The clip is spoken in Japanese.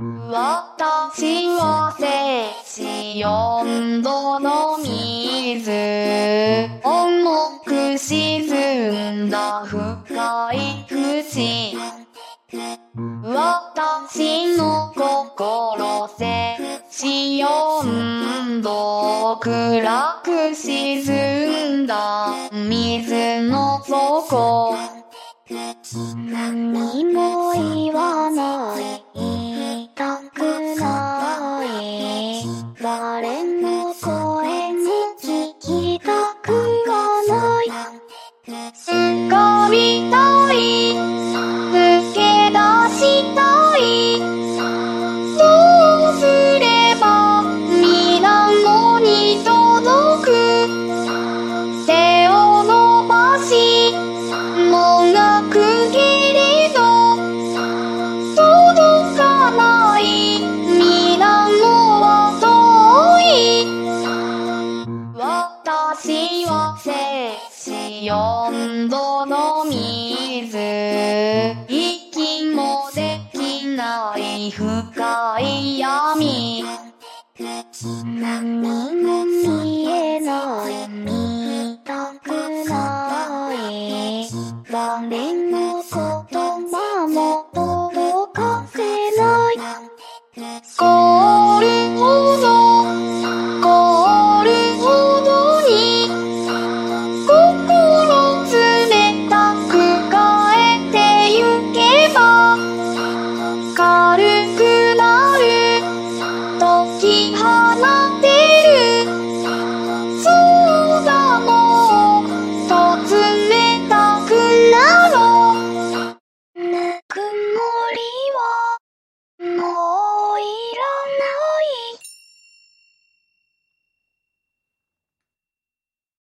私は聖子四度の水重く沈んだ深い淵私の心せし四度暗く沈んだ水の底何も言わない誰摂氏4度の水。息もできない深い闇。みも見えない。見たくない。画面